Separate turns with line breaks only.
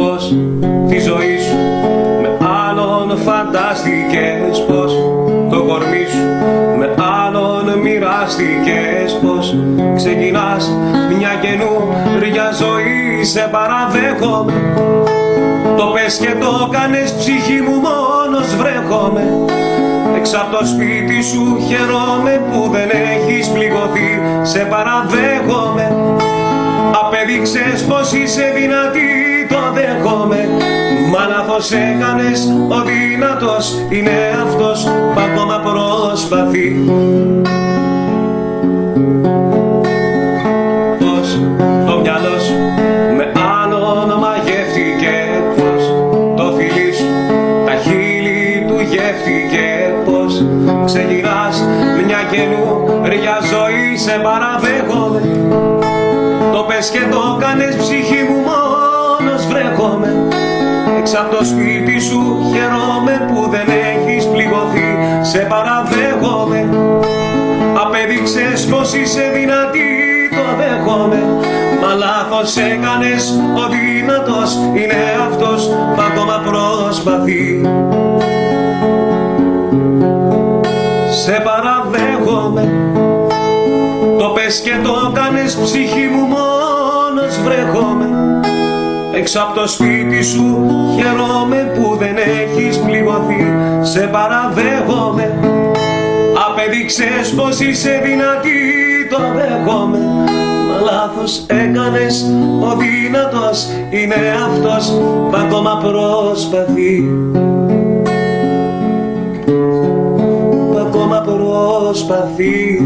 Πως τη ζωή σου με άλλον φαντάστηκες Πως το κορμί σου με άλλον μοιράστηκες Πως ξεκινάς μια καινούρια ζωή. Σε παραδέχομαι Το πες και το κάνες ψυχή μου μόνος βρέχομαι. Εξ απ' το σπίτι σου χαιρόμαι που δεν έχεις πληγωθεί. Σε παραδέχομαι Απέδειξες πως είσαι δυνατή το δέχομαι. Μα λάθος έκανες ο δυνατός είναι αυτός που ακόμα προσπαθεί. Πως το μυαλός σου με άλλον μαγεύτηκε Πως το φιλί σου τα χείλη του γεύτηκε Πως ξεκινάς μια καινούρια ζωή σε παραδέχομαι το πες και το κάνες ψυχή μου μόνος βρέχομαι. Εξ απ' το σπίτι σου χαιρόμαι που δεν έχεις πληγωθεί. Σε παραδέχομαι. Απέδειξες πως είσαι δυνατή το δέχομαι. Μα λάθος έκανες ο δυνατός είναι αυτός που ακόμα προσπαθεί. Σε παραδέχομαι. Το πες και το κάνες ψυχή μου μόνος βρέχομαι Έξω απ' το σπίτι σου. Χαιρόμαι που δεν έχεις πληγωθεί. Σε παραδέχομαι. Απέδειξες πως είσαι δυνατή. Το δέχομαι. Μα λάθος έκανες. Ο δυνατός είναι αυτός που ακόμα προσπαθεί. Που ακόμα προσπαθεί